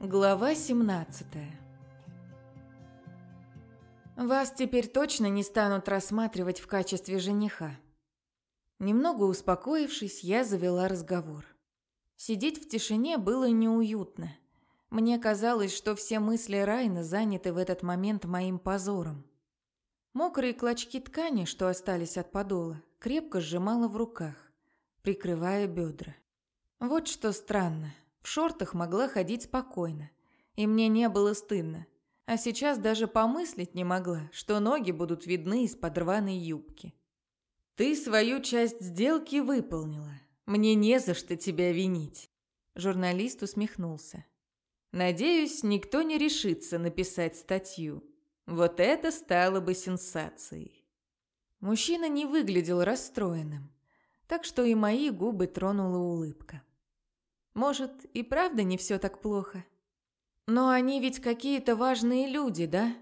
Глава 17 Вас теперь точно не станут рассматривать в качестве жениха. Немного успокоившись, я завела разговор. Сидеть в тишине было неуютно. Мне казалось, что все мысли Райна заняты в этот момент моим позором. Мокрые клочки ткани, что остались от подола, крепко сжимала в руках, прикрывая бедра. Вот что странно. В шортах могла ходить спокойно, и мне не было стыдно. А сейчас даже помыслить не могла, что ноги будут видны из-под рваной юбки. «Ты свою часть сделки выполнила. Мне не за что тебя винить», – журналист усмехнулся. «Надеюсь, никто не решится написать статью. Вот это стало бы сенсацией». Мужчина не выглядел расстроенным, так что и мои губы тронула улыбка. Может, и правда не все так плохо? Но они ведь какие-то важные люди, да?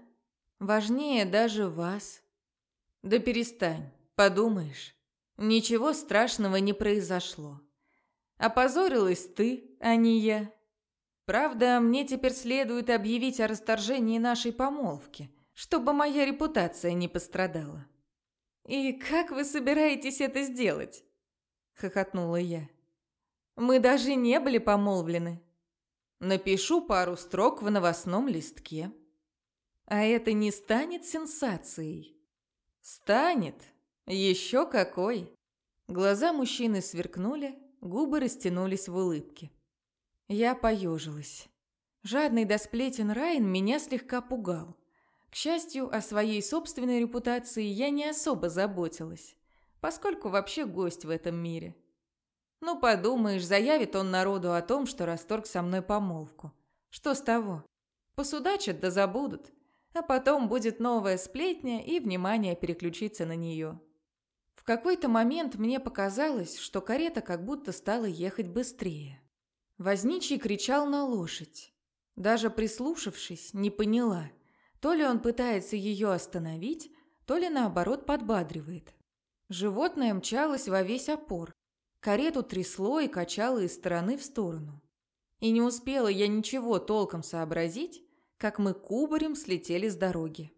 Важнее даже вас. Да перестань, подумаешь. Ничего страшного не произошло. Опозорилась ты, а не я. Правда, мне теперь следует объявить о расторжении нашей помолвки, чтобы моя репутация не пострадала. «И как вы собираетесь это сделать?» – хохотнула я. Мы даже не были помолвлены. Напишу пару строк в новостном листке. А это не станет сенсацией? Станет. Еще какой. Глаза мужчины сверкнули, губы растянулись в улыбке. Я поежилась. Жадный до сплетен Райан меня слегка пугал. К счастью, о своей собственной репутации я не особо заботилась, поскольку вообще гость в этом мире. Ну, подумаешь, заявит он народу о том, что расторг со мной помолвку. Что с того? Посудачат да забудут. А потом будет новая сплетня, и внимание переключится на нее. В какой-то момент мне показалось, что карета как будто стала ехать быстрее. Возничий кричал на лошадь. Даже прислушавшись, не поняла, то ли он пытается ее остановить, то ли наоборот подбадривает. Животное мчалось во весь опор, Карету трясло и качало из стороны в сторону. И не успела я ничего толком сообразить, как мы кубарем слетели с дороги.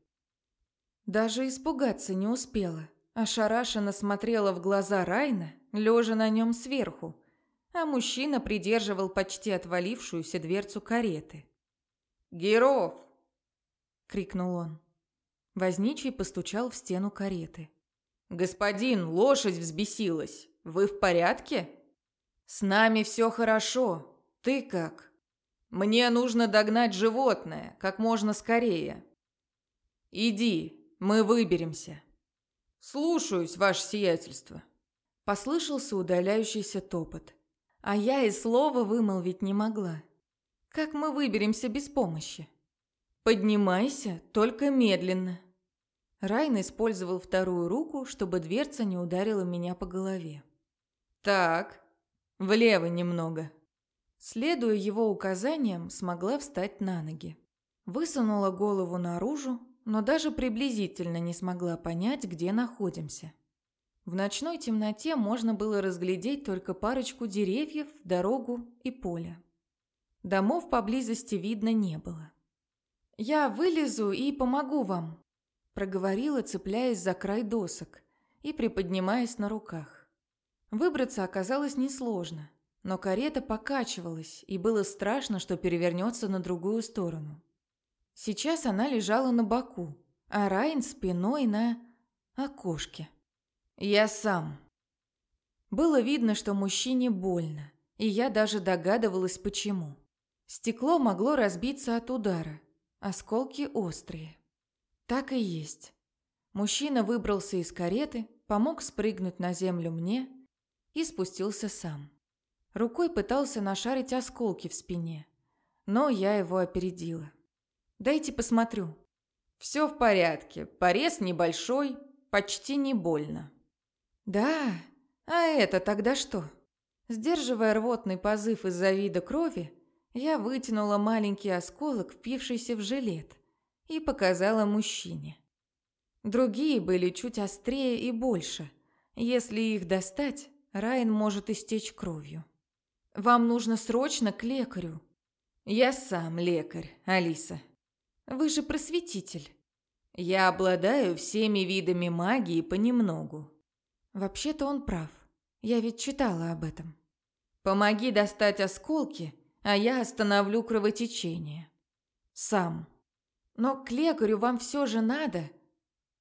Даже испугаться не успела. Ошарашенно смотрела в глаза Райна, лежа на нем сверху, а мужчина придерживал почти отвалившуюся дверцу кареты. «Геров!» — крикнул он. Возничий постучал в стену кареты. «Господин, лошадь взбесилась!» Вы в порядке? С нами все хорошо. Ты как? Мне нужно догнать животное как можно скорее. Иди, мы выберемся. Слушаюсь, ваше сиятельство. Послышался удаляющийся топот. А я и слова вымолвить не могла. Как мы выберемся без помощи? Поднимайся, только медленно. Райн использовал вторую руку, чтобы дверца не ударила меня по голове. «Так, влево немного». Следуя его указаниям, смогла встать на ноги. Высунула голову наружу, но даже приблизительно не смогла понять, где находимся. В ночной темноте можно было разглядеть только парочку деревьев, дорогу и поле. Домов поблизости видно не было. «Я вылезу и помогу вам», – проговорила, цепляясь за край досок и приподнимаясь на руках. Выбраться оказалось несложно, но карета покачивалась, и было страшно, что перевернется на другую сторону. Сейчас она лежала на боку, а Райн спиной на окошке. «Я сам». Было видно, что мужчине больно, и я даже догадывалась, почему. Стекло могло разбиться от удара, осколки острые. Так и есть. Мужчина выбрался из кареты, помог спрыгнуть на землю мне и спустился сам. Рукой пытался нашарить осколки в спине, но я его опередила. «Дайте посмотрю». «Все в порядке, порез небольшой, почти не больно». «Да? А это тогда что?» Сдерживая рвотный позыв из-за вида крови, я вытянула маленький осколок, впившийся в жилет, и показала мужчине. Другие были чуть острее и больше. Если их достать, Райан может истечь кровью. Вам нужно срочно к лекарю. Я сам лекарь, Алиса. Вы же просветитель. Я обладаю всеми видами магии понемногу. Вообще-то он прав. Я ведь читала об этом. Помоги достать осколки, а я остановлю кровотечение. Сам. Но к лекарю вам все же надо,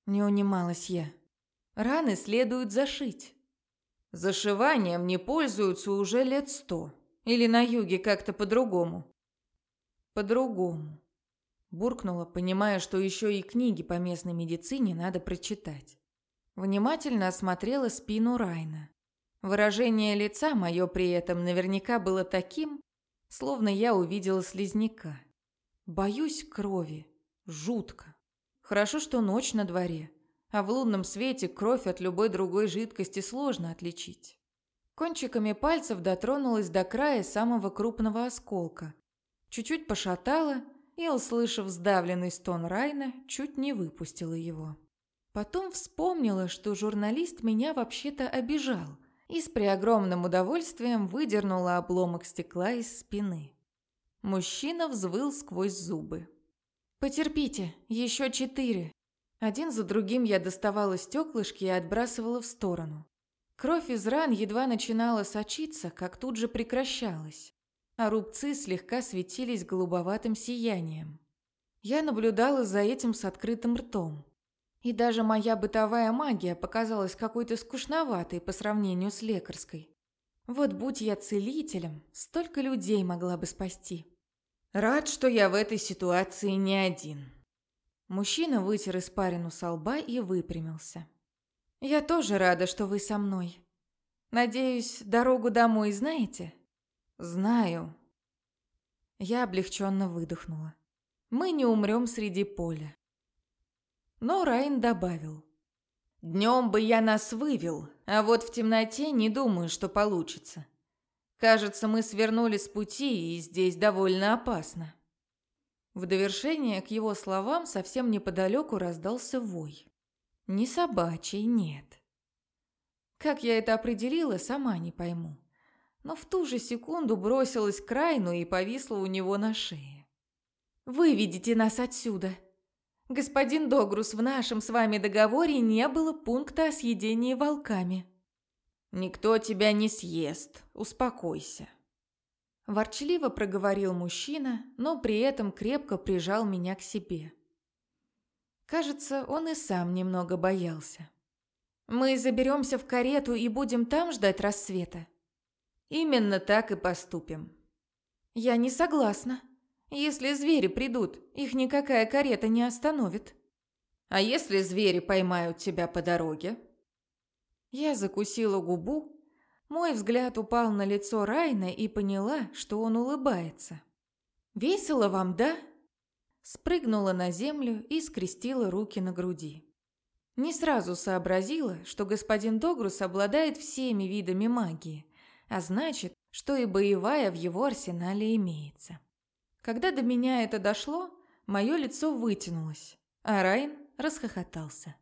не унималась я. Раны следует зашить. Зашиванием не пользуются уже лет сто. Или на юге как-то по-другому. По-другому. Буркнула, понимая, что еще и книги по местной медицине надо прочитать. Внимательно осмотрела спину Райна. Выражение лица мое при этом наверняка было таким, словно я увидела слизняка. Боюсь крови. Жутко. Хорошо, что ночь на дворе, а в лунном свете кровь от любой другой жидкости сложно отличить. Кончиками пальцев дотронулась до края самого крупного осколка. Чуть-чуть пошатала и, услышав сдавленный стон Райна, чуть не выпустила его. Потом вспомнила, что журналист меня вообще-то обижал – и с преогромным удовольствием выдернула обломок стекла из спины. Мужчина взвыл сквозь зубы. «Потерпите, еще четыре». Один за другим я доставала стеклышки и отбрасывала в сторону. Кровь из ран едва начинала сочиться, как тут же прекращалась, а рубцы слегка светились голубоватым сиянием. Я наблюдала за этим с открытым ртом. И даже моя бытовая магия показалась какой-то скучноватой по сравнению с лекарской. Вот будь я целителем, столько людей могла бы спасти. Рад, что я в этой ситуации не один. Мужчина вытер испарину со лба и выпрямился. Я тоже рада, что вы со мной. Надеюсь, дорогу домой знаете? Знаю. Я облегченно выдохнула. Мы не умрем среди поля. Но Райн добавил. «Днем бы я нас вывел, а вот в темноте не думаю, что получится. Кажется, мы свернули с пути, и здесь довольно опасно». В довершение к его словам совсем неподалеку раздался вой. Не собачий, нет. Как я это определила, сама не пойму. Но в ту же секунду бросилась к Райну и повисла у него на шее. «Выведите нас отсюда!» Господин Догрус, в нашем с вами договоре не было пункта о съедении волками. Никто тебя не съест, успокойся. Ворчливо проговорил мужчина, но при этом крепко прижал меня к себе. Кажется, он и сам немного боялся. Мы заберемся в карету и будем там ждать рассвета. Именно так и поступим. Я не согласна. Если звери придут, их никакая карета не остановит. А если звери поймают тебя по дороге? Я закусила губу. Мой взгляд упал на лицо Райна и поняла, что он улыбается. «Весело вам, да?» Спрыгнула на землю и скрестила руки на груди. Не сразу сообразила, что господин Догрус обладает всеми видами магии, а значит, что и боевая в его арсенале имеется. Когда до меня это дошло, мое лицо вытянулось, а Райн расхохотался.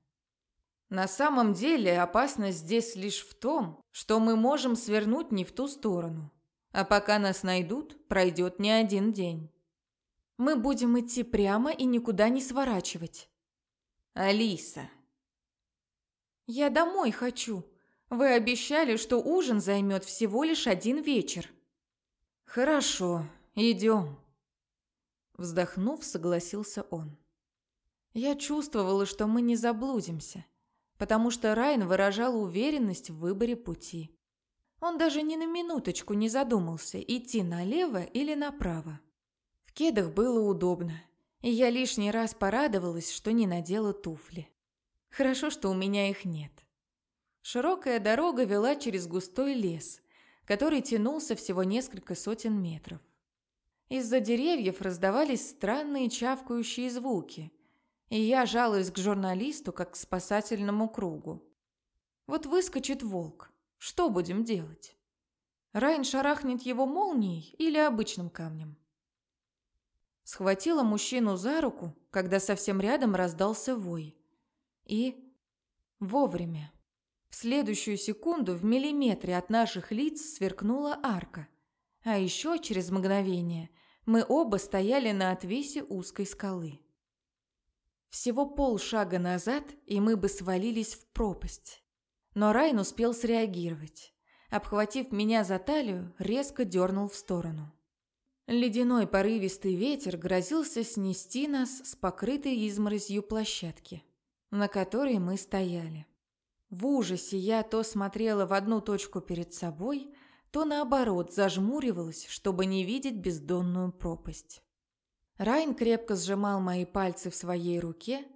На самом деле опасность здесь лишь в том, что мы можем свернуть не в ту сторону. А пока нас найдут, пройдет не один день. Мы будем идти прямо и никуда не сворачивать. Алиса. Я домой хочу. Вы обещали, что ужин займет всего лишь один вечер. Хорошо, идем. Вздохнув, согласился он. Я чувствовала, что мы не заблудимся, потому что Райн выражал уверенность в выборе пути. Он даже ни на минуточку не задумался, идти налево или направо. В кедах было удобно, и я лишний раз порадовалась, что не надела туфли. Хорошо, что у меня их нет. Широкая дорога вела через густой лес, который тянулся всего несколько сотен метров. Из-за деревьев раздавались странные чавкающие звуки, и я жалуюсь к журналисту, как к спасательному кругу. Вот выскочит волк. Что будем делать? Райн шарахнет его молнией или обычным камнем? Схватила мужчину за руку, когда совсем рядом раздался вой. И вовремя. В следующую секунду в миллиметре от наших лиц сверкнула арка. А еще через мгновение Мы оба стояли на отвесе узкой скалы. Всего полшага назад, и мы бы свалились в пропасть. Но Райн успел среагировать. Обхватив меня за талию, резко дернул в сторону. Ледяной порывистый ветер грозился снести нас с покрытой изморозью площадки, на которой мы стояли. В ужасе я то смотрела в одну точку перед собой, то наоборот зажмуривалась, чтобы не видеть бездонную пропасть. Райн крепко сжимал мои пальцы в своей руке,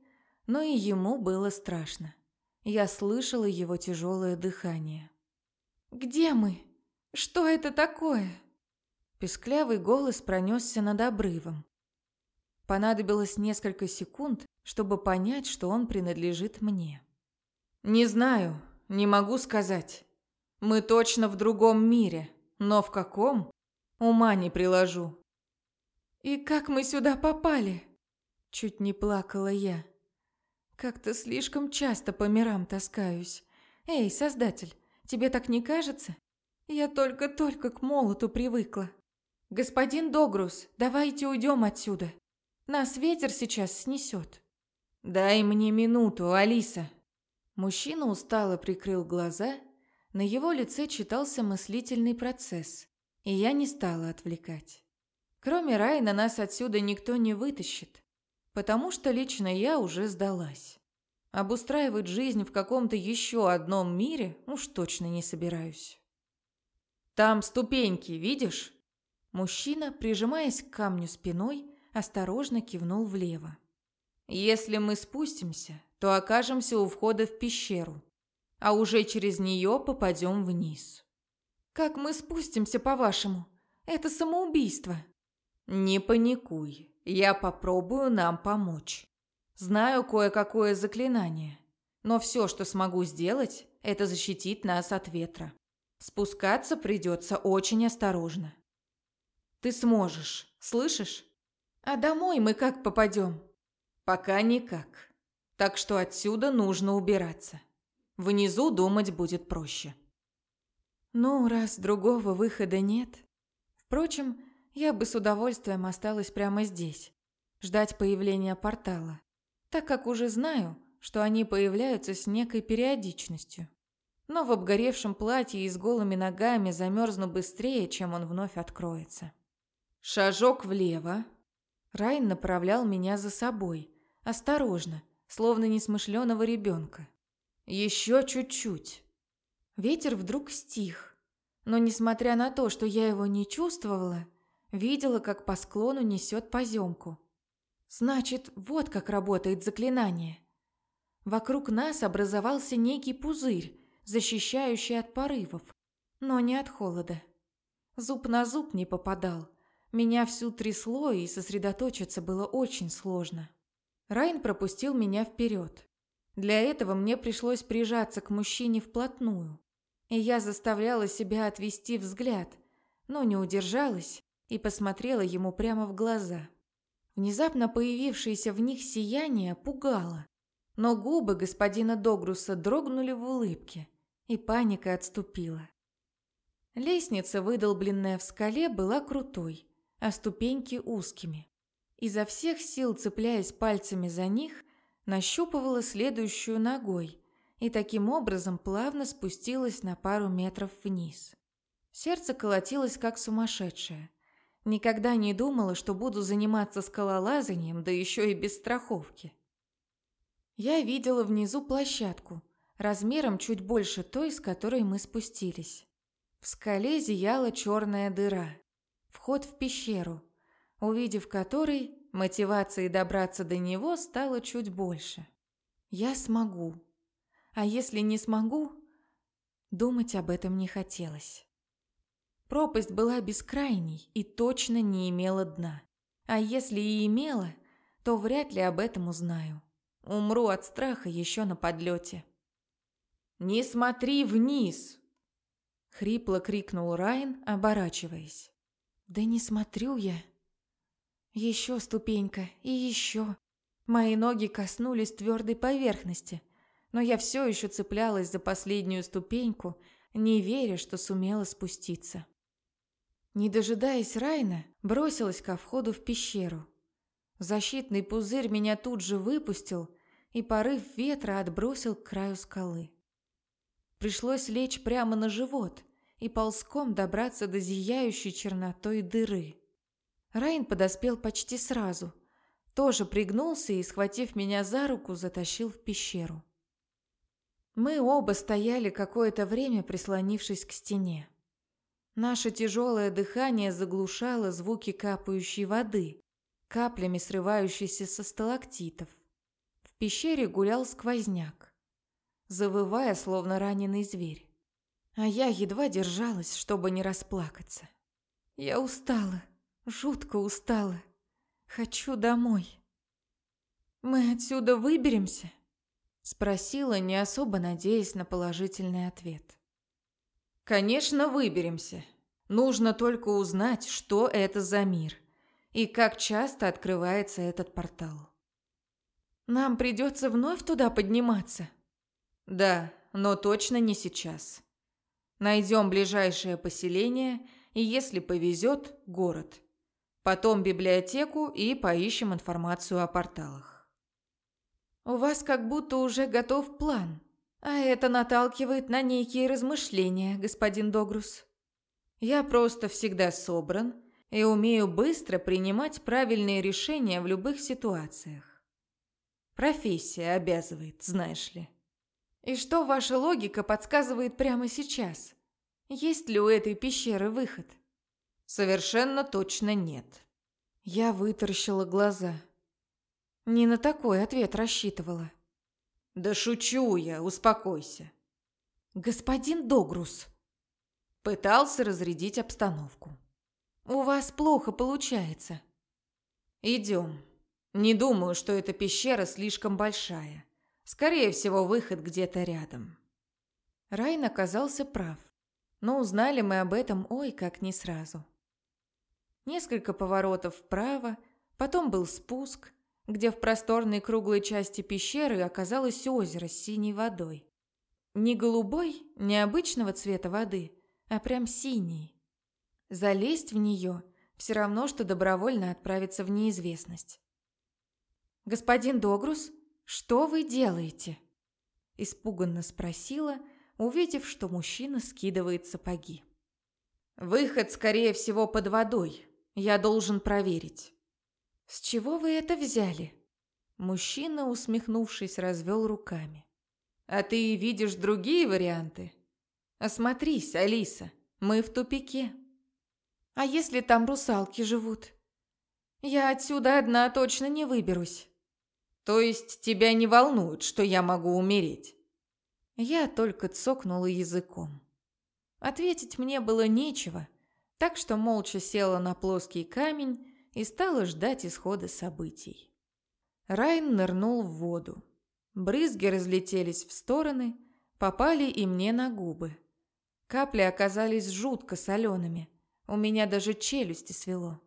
но и ему было страшно. Я слышала его тяжелое дыхание. «Где мы? Что это такое?» Песклявый голос пронесся над обрывом. Понадобилось несколько секунд, чтобы понять, что он принадлежит мне. «Не знаю, не могу сказать. Мы точно в другом мире, но в каком? Ума не приложу». «И как мы сюда попали?» Чуть не плакала я. «Как-то слишком часто по мирам таскаюсь. Эй, Создатель, тебе так не кажется? Я только-только к молоту привыкла». «Господин Догрус, давайте уйдем отсюда. Нас ветер сейчас снесет». «Дай мне минуту, Алиса». Мужчина устало прикрыл глаза, на его лице читался мыслительный процесс, и я не стала отвлекать. Кроме Райна нас отсюда никто не вытащит, потому что лично я уже сдалась. Обустраивать жизнь в каком-то еще одном мире уж точно не собираюсь. «Там ступеньки, видишь?» Мужчина, прижимаясь к камню спиной, осторожно кивнул влево. «Если мы спустимся, то окажемся у входа в пещеру, а уже через нее попадем вниз». «Как мы спустимся, по-вашему? Это самоубийство». «Не паникуй, я попробую нам помочь. Знаю кое-какое заклинание, но все, что смогу сделать, это защитить нас от ветра. Спускаться придется очень осторожно. Ты сможешь, слышишь? А домой мы как попадем? Пока никак. Так что отсюда нужно убираться. Внизу думать будет проще. Ну, раз другого выхода нет. Впрочем, я бы с удовольствием осталась прямо здесь, ждать появления портала, так как уже знаю, что они появляются с некой периодичностью. Но в обгоревшем платье и с голыми ногами замерзну быстрее, чем он вновь откроется. Шажок влево. Райн направлял меня за собой, осторожно, словно несмышленого ребенка. Еще чуть-чуть. Ветер вдруг стих, но, несмотря на то, что я его не чувствовала, видела, как по склону несет поземку. Значит, вот как работает заклинание. Вокруг нас образовался некий пузырь, защищающий от порывов, но не от холода. Зуб на зуб не попадал, меня всю трясло, и сосредоточиться было очень сложно. Райн пропустил меня вперед. Для этого мне пришлось прижаться к мужчине вплотную. И я заставляла себя отвести взгляд, но не удержалась и посмотрела ему прямо в глаза. Внезапно появившееся в них сияние пугало, но губы господина Догруса дрогнули в улыбке, и паника отступила. Лестница, выдолбленная в скале, была крутой, а ступеньки узкими. Изо всех сил, цепляясь пальцами за них, нащупывала следующую ногой и таким образом плавно спустилась на пару метров вниз. Сердце колотилось как сумасшедшее. Никогда не думала, что буду заниматься скалолазанием, да еще и без страховки. Я видела внизу площадку, размером чуть больше той, с которой мы спустились. В скале зияла черная дыра вход в пещеру, увидев который, мотивации добраться до него стало чуть больше. Я смогу. А если не смогу, думать об этом не хотелось. Пропасть была бескрайней и точно не имела дна. А если и имела, то вряд ли об этом узнаю. Умру от страха еще на подлете. «Не смотри вниз!» — хрипло крикнул Райн, оборачиваясь. Да не смотрю я. Еще ступенька и еще. Мои ноги коснулись твердой поверхности, но я все еще цеплялась за последнюю ступеньку, не веря, что сумела спуститься. Не дожидаясь Райна, бросилась ко входу в пещеру. Защитный пузырь меня тут же выпустил, и порыв ветра отбросил к краю скалы. Пришлось лечь прямо на живот и ползком добраться до зияющей чернотой дыры. Райн подоспел почти сразу, тоже пригнулся и, схватив меня за руку, затащил в пещеру. Мы оба стояли какое-то время, прислонившись к стене. Наше тяжелое дыхание заглушало звуки капающей воды, каплями срывающейся со сталактитов. В пещере гулял сквозняк, завывая, словно раненый зверь. А я едва держалась, чтобы не расплакаться. Я устала, жутко устала. Хочу домой. Мы отсюда выберемся? Спросила, не особо надеясь на положительный ответ. Конечно, выберемся. Нужно только узнать, что это за мир и как часто открывается этот портал. Нам придется вновь туда подниматься. Да, но точно не сейчас. Найдем ближайшее поселение и, если повезет, город. Потом библиотеку и поищем информацию о порталах. У вас как будто уже готов план. А это наталкивает на некие размышления, господин Догрус. Я просто всегда собран и умею быстро принимать правильные решения в любых ситуациях. Профессия обязывает, знаешь ли. И что ваша логика подсказывает прямо сейчас? Есть ли у этой пещеры выход? Совершенно точно нет. Я вытаращила глаза. Не на такой ответ рассчитывала. Да шучу я, успокойся. Господин Догрус пытался разрядить обстановку. У вас плохо получается. Идем. Не думаю, что эта пещера слишком большая. Скорее всего, выход где-то рядом. Райн оказался прав. Но узнали мы об этом ой как не сразу. Несколько поворотов вправо, потом был спуск, где в просторной круглой части пещеры оказалось озеро с синей водой. Не голубой, не обычного цвета воды, а прям синий. Залезть в нее все равно, что добровольно отправиться в неизвестность. «Господин Догрус, что вы делаете?» Испуганно спросила, увидев, что мужчина скидывает сапоги. «Выход, скорее всего, под водой. Я должен проверить». «С чего вы это взяли?» Мужчина, усмехнувшись, развел руками. «А ты видишь другие варианты? Осмотрись, Алиса, мы в тупике». «А если там русалки живут?» «Я отсюда одна точно не выберусь». «То есть тебя не волнует, что я могу умереть?» Я только цокнула языком. Ответить мне было нечего, так что молча села на плоский камень и стала ждать исхода событий. Райн нырнул в воду. Брызги разлетелись в стороны, попали и мне на губы. Капли оказались жутко солеными, у меня даже челюсти свело.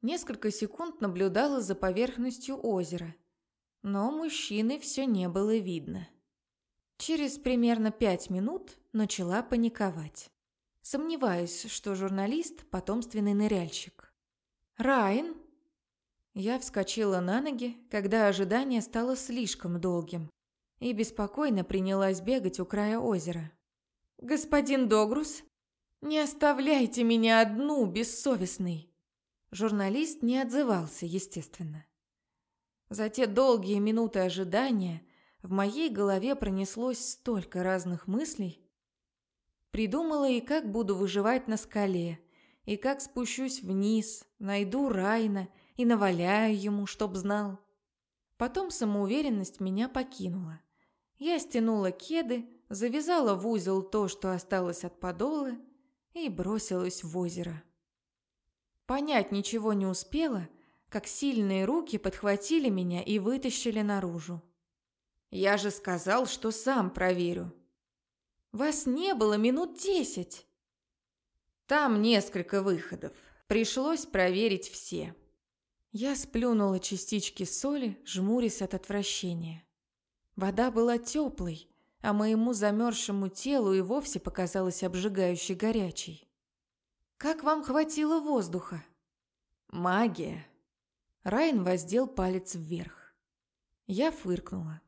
Несколько секунд наблюдала за поверхностью озера, но мужчины все не было видно. Через примерно пять минут начала паниковать. Сомневаюсь, что журналист – потомственный ныряльщик. «Райан?» Я вскочила на ноги, когда ожидание стало слишком долгим, и беспокойно принялась бегать у края озера. «Господин Догрус, не оставляйте меня одну, бессовестный!» Журналист не отзывался, естественно. За те долгие минуты ожидания в моей голове пронеслось столько разных мыслей. Придумала и как буду выживать на скале – и как спущусь вниз, найду Райна и наваляю ему, чтоб знал. Потом самоуверенность меня покинула. Я стянула кеды, завязала в узел то, что осталось от подола, и бросилась в озеро. Понять ничего не успела, как сильные руки подхватили меня и вытащили наружу. «Я же сказал, что сам проверю». «Вас не было минут десять!» Там несколько выходов. Пришлось проверить все. Я сплюнула частички соли, жмурясь от отвращения. Вода была теплой, а моему замерзшему телу и вовсе показалась обжигающей горячей. Как вам хватило воздуха?» «Магия». Райан воздел палец вверх. Я фыркнула.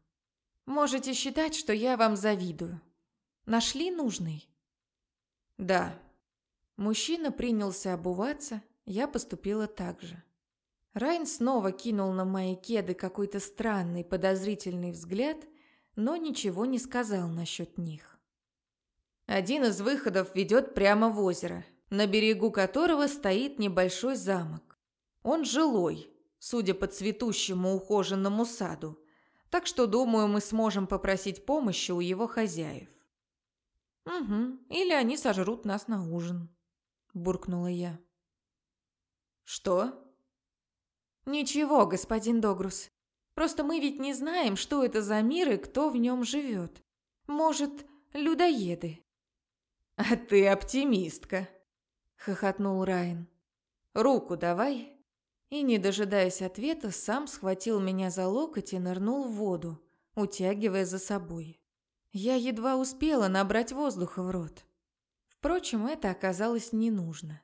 «Можете считать, что я вам завидую. Нашли нужный?» «Да». Мужчина принялся обуваться, я поступила так же. Райн снова кинул на мои кеды какой-то странный подозрительный взгляд, но ничего не сказал насчет них. Один из выходов ведет прямо в озеро, на берегу которого стоит небольшой замок. Он жилой, судя по цветущему ухоженному саду, так что, думаю, мы сможем попросить помощи у его хозяев. «Угу, или они сожрут нас на ужин», – буркнула я. «Что?» «Ничего, господин Догрус. Просто мы ведь не знаем, что это за мир и кто в нем живет. Может, людоеды?» «А ты оптимистка», – хохотнул Райан. «Руку давай». И, не дожидаясь ответа, сам схватил меня за локоть и нырнул в воду, утягивая за собой. Я едва успела набрать воздуха в рот. Впрочем, это оказалось не нужно.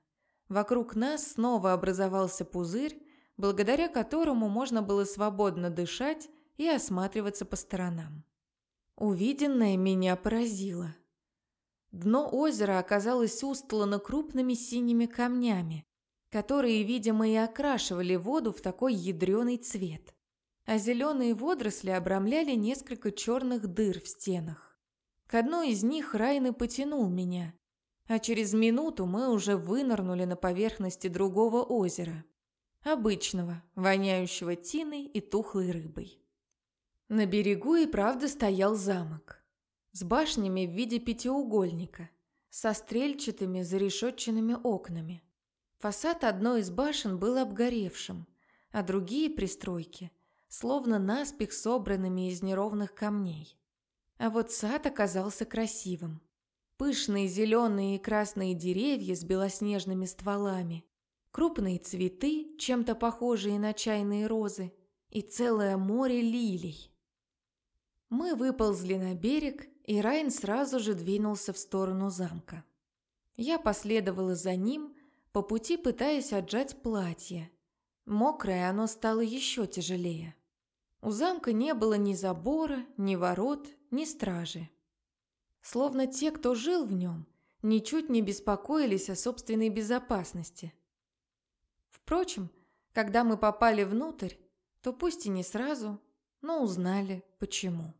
Вокруг нас снова образовался пузырь, благодаря которому можно было свободно дышать и осматриваться по сторонам. Увиденное меня поразило. Дно озера оказалось устлано крупными синими камнями, которые, видимо, и окрашивали воду в такой ядреный цвет. А зеленые водоросли обрамляли несколько черных дыр в стенах. К одной из них Райан и потянул меня, а через минуту мы уже вынырнули на поверхности другого озера. Обычного, воняющего тиной и тухлой рыбой. На берегу и правда стоял замок. С башнями в виде пятиугольника, со стрельчатыми зарешетченными окнами. Фасад одной из башен был обгоревшим, а другие пристройки словно наспех собранными из неровных камней. А вот сад оказался красивым. Пышные зеленые и красные деревья с белоснежными стволами, крупные цветы, чем-то похожие на чайные розы, и целое море лилий. Мы выползли на берег, и Райн сразу же двинулся в сторону замка. Я последовала за ним, по пути пытаясь отжать платье. Мокрое оно стало еще тяжелее. У замка не было ни забора, ни ворот, ни стражи. Словно те, кто жил в нем, ничуть не беспокоились о собственной безопасности – Впрочем, когда мы попали внутрь, то пусть и не сразу, но узнали, почему.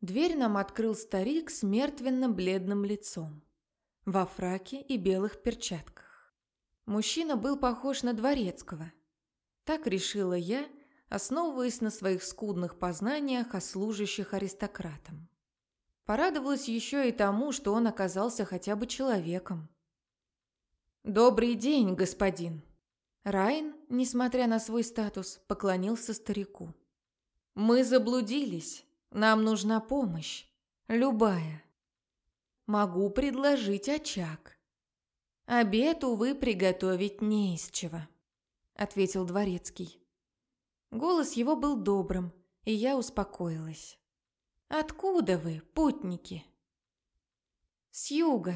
Дверь нам открыл старик с мертвенно-бледным лицом, во фраке и белых перчатках. Мужчина был похож на дворецкого. Так решила я, основываясь на своих скудных познаниях о служащих аристократам. Порадовалась еще и тому, что он оказался хотя бы человеком. «Добрый день, господин!» Райн, несмотря на свой статус, поклонился старику. «Мы заблудились. Нам нужна помощь. Любая. Могу предложить очаг. Обед, увы, приготовить не из чего», — ответил дворецкий. Голос его был добрым, и я успокоилась. «Откуда вы, путники?» «С юга»,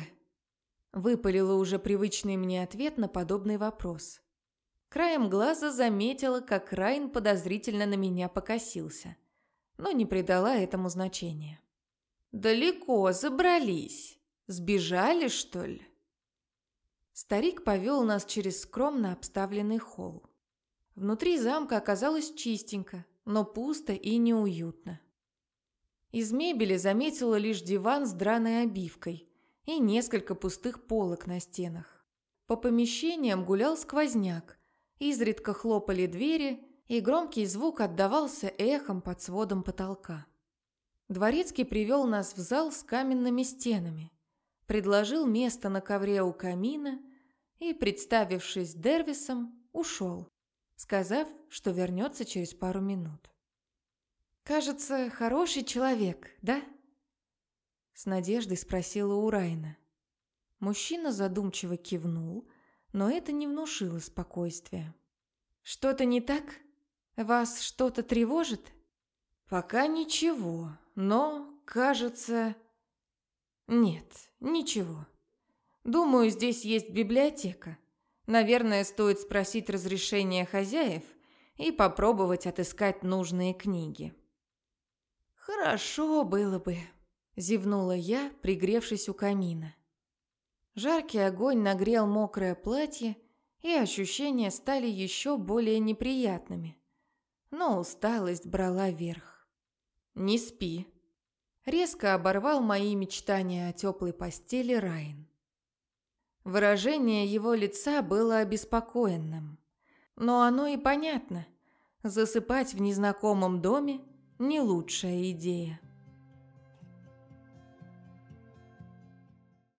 Выпалила уже привычный мне ответ на подобный вопрос. Краем глаза заметила, как Райн подозрительно на меня покосился, но не придала этому значения. «Далеко забрались. Сбежали, что ли?» Старик повел нас через скромно обставленный холл. Внутри замка оказалось чистенько, но пусто и неуютно. Из мебели заметила лишь диван с драной обивкой, и несколько пустых полок на стенах. По помещениям гулял сквозняк, изредка хлопали двери, и громкий звук отдавался эхом под сводом потолка. Дворецкий привел нас в зал с каменными стенами, предложил место на ковре у камина и, представившись Дервисом, ушел, сказав, что вернется через пару минут. «Кажется, хороший человек, да?» С надеждой спросила у Райна. Мужчина задумчиво кивнул, но это не внушило спокойствия. «Что-то не так? Вас что-то тревожит?» «Пока ничего, но, кажется...» «Нет, ничего. Думаю, здесь есть библиотека. Наверное, стоит спросить разрешения хозяев и попробовать отыскать нужные книги. Хорошо было бы, зевнула я, пригревшись у камина. Жаркий огонь нагрел мокрое платье, и ощущения стали еще более неприятными. Но усталость брала верх. «Не спи», — резко оборвал мои мечтания о теплой постели Райн. Выражение его лица было обеспокоенным. Но оно и понятно. Засыпать в незнакомом доме – не лучшая идея.